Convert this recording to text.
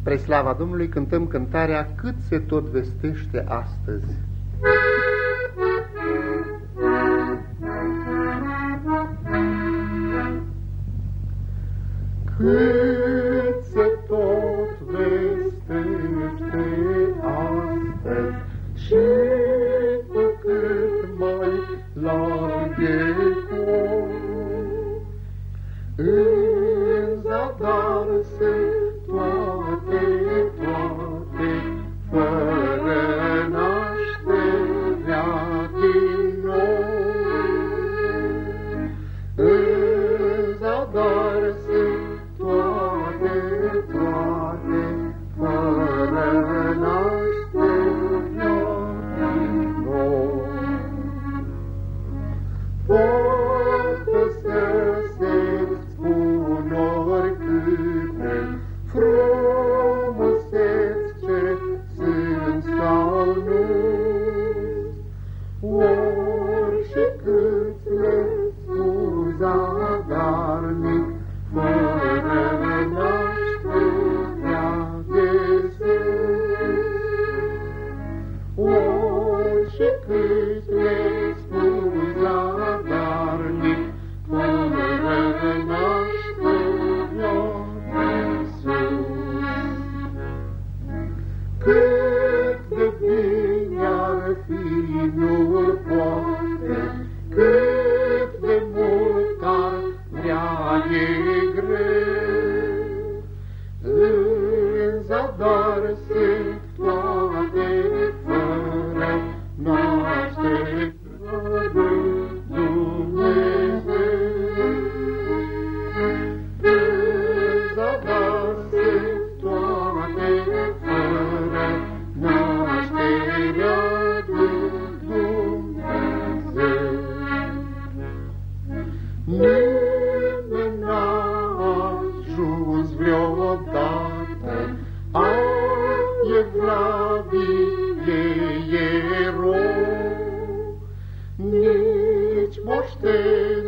Spre slava Domnului cântăm cântarea Cât se tot vestește astăzi. Cât se tot vestește astăzi Și cu cât mai larg e corul, Good. Nimeni n-a ajuns vreodată A evlavie erou Nici moștenit